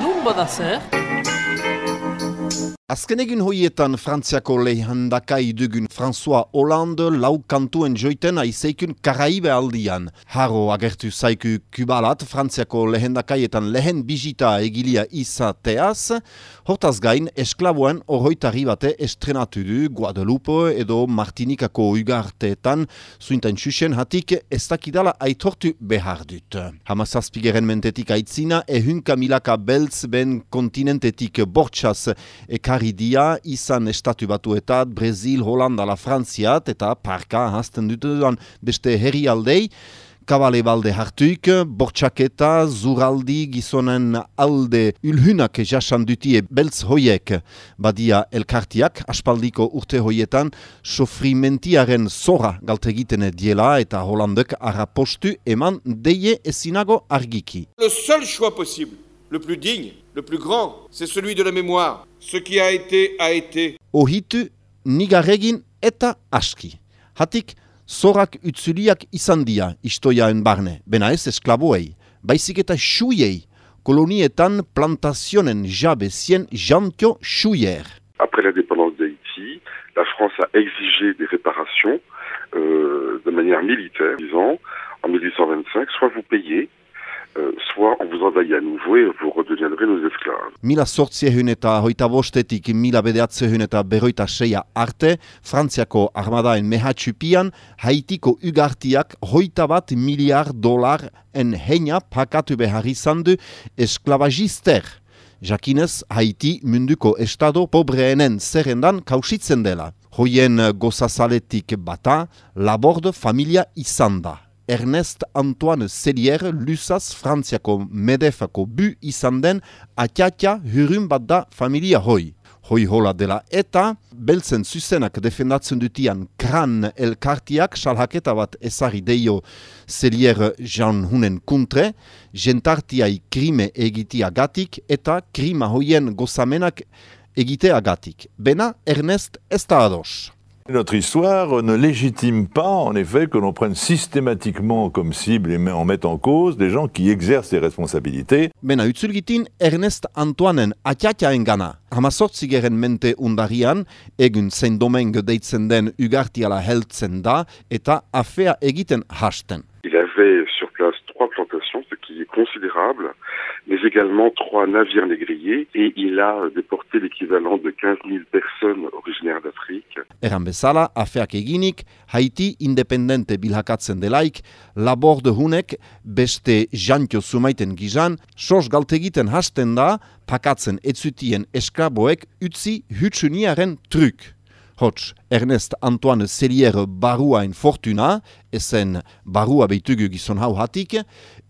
Numba da Serra. Azken egin hoietan Frantziako lehandakai dugun François Hollande lau kantuen joiten aizeikun Karaibe aldian. Haro agertu zaiku kubalat Frantziako lehendakaietan lehen bizita egilia izateaz, hortaz gain esklaboen horroitari bate estrenatu du Guadalupe edo Martinikako ugarteetan zuintan txusen hatik ez dakidala aitortu behar dut. Hamazazpigeren mentetik aitzina ehunka milaka beltz ben kontinentetik bortxaz ekar dia izan estatu batuetat, Brezil, Holanda, la Frantziat eta parka hasten dutudan beste herri aldei, kabale balde hartuik, bortxaketa, zuraldi, gizonen alde ulhunak jasan dutie beltz hoiek badia elkartiak, aspaldiko urte hoietan, sofrimentiaren zora galtegiten diela eta Holandek arrapostu eman deie ezinago argiki. Le seul choix possible, le plus digne, le plus grand, c'est celui de la mémoire. Ce qui a été, a été. Ohitu nigarregin eta aski. Hatik, zorak utzuliak izan dia istoiaen barne, bena ez esklaboei, baizik eta xuiei, kolonietan plantazionen jabe zien jantio xuier. Après l'indépendance d'Haïti, la France a exigé des réparations euh, de manière militaire, disant en 1825, soit vous payez, envahit à nouveau et vous redeviendrez nos esclaves. Mila sortziehun eta hoita bostetik mila bedeatzehun eta berroita seia arte, Frantziako armadaen mehatxupian, Haitiko ugartiak hoita bat miliar dolar en heina pakatu behar izan du esklavagister. Jakinez, Haiti munduko estado pobreenen zerrendan kausitzen dela. Hoien gozazaletik bata, laborde familia izan da. Ernest Antoine Selier lusaz Frantziako medefako bu izan den atiatia hurun bat da familia hoi. Hoi hola dela eta, beltzen zuzenak defendatzen dutian kran elkartiak salhaketa bat ezari deio Selier Jean Hunen kuntre, jentartiai krime egitea gatik eta krima hoien gozamenak egitea gatik. Bena Ernest ez da ados. Notre histoire ne légitime pas, en effet, que l'on prenne systématiquement comme cible et en mette en cause des gens qui exercent des responsabilités. Bena utzulgitin Ernest Antoinen atiatiaen gana. Hamazortzi geren mente undarian, egun zein domeng deitzen den ugartiala heltzen da, eta afea egiten hasten. Il avait trois plantations, ce qui est considérable, mais également trois navires négriers, et il a déporté l'équivalent de 15 000 personnes originaires d'Afrique. Eran bezala, afeak eginik, Haiti independente bilhakatzen delaik, laborde hunek beste jantio sumaiten gizan, sos galtegiten hasten da, pakatzen etzutien esklaboek utzi hutsuniaren truk. Hots, Ernest Antoine Selier baruain fortuna, ezen barua beitugu gizon hau hatik,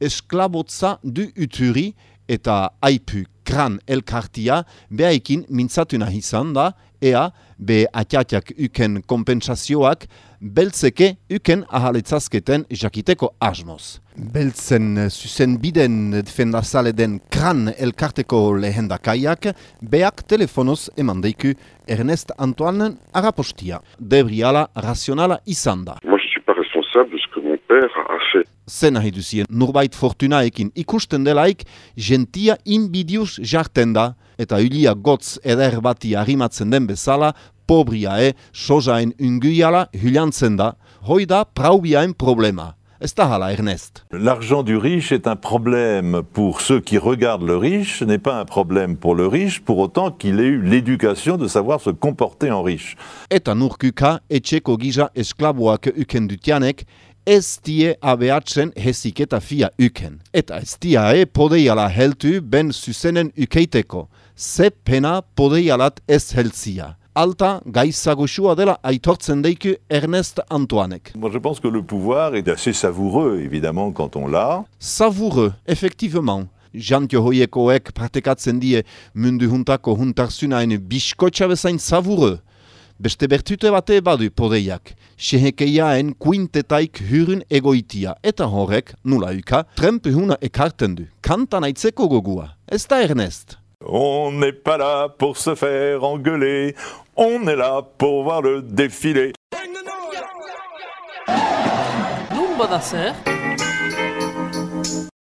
esklabotza du uturi eta aipu kran elkartia behaikin mintzatuna izan da, ea be atiatiak uken kompensazioak beltzeke uken ahaletzazketen jakiteko asmoz. Beltzen zuzen biden defendazale den kran elkarteko lehendakaiak beak telefonoz eman deiku Ernest Antoine arapostia. Debriala razionala izan da. Moi, je suis pas responsable de ce que mon père a fait. Zen nahi duzien, nurbait fortunaekin ikusten delaik, gentia inbidius jarten da, eta ulia gotz eder bati arrimatzen den bezala, pobriae, sojaen unguiala huliantzen da, hoi da praubiaen problema. Ez da hala, Ernest? L'argent du riche est un problème pour ceux qui regardent le riche, ce n'est pas un problème pour le riche, pour autant qu'il ait eu l'éducation de savoir se comporter en riche. Eta nurkuka etxeko gisa esklaboak uken dutianek, ez die abeatzen hezik eta fia uken. Eta ez diae podeiala heltu ben zuzenen ukeiteko. Ze pena podeialat ez heltzia. Alta gaizagosua dela aitortzen deiku Ernest Antoinek. Moi, je pense que le pouvoir est assez savoureux, évidemment, quand on l'a. Savoureux, effectivement. Jantio hoiekoek partekatzen die mundu juntako juntarzunaen biskotxa bezain savoureux. Beste bertute bate badu podeiak, sehekeiaen kuintetaik hyrun egoitia, eta horrek, nula uka, trempehuna ekarten du, kantan aitzeko gogua. Ez da Ernest? On n'est pas là pour se faire engueuler, on est là pour voir le défilé.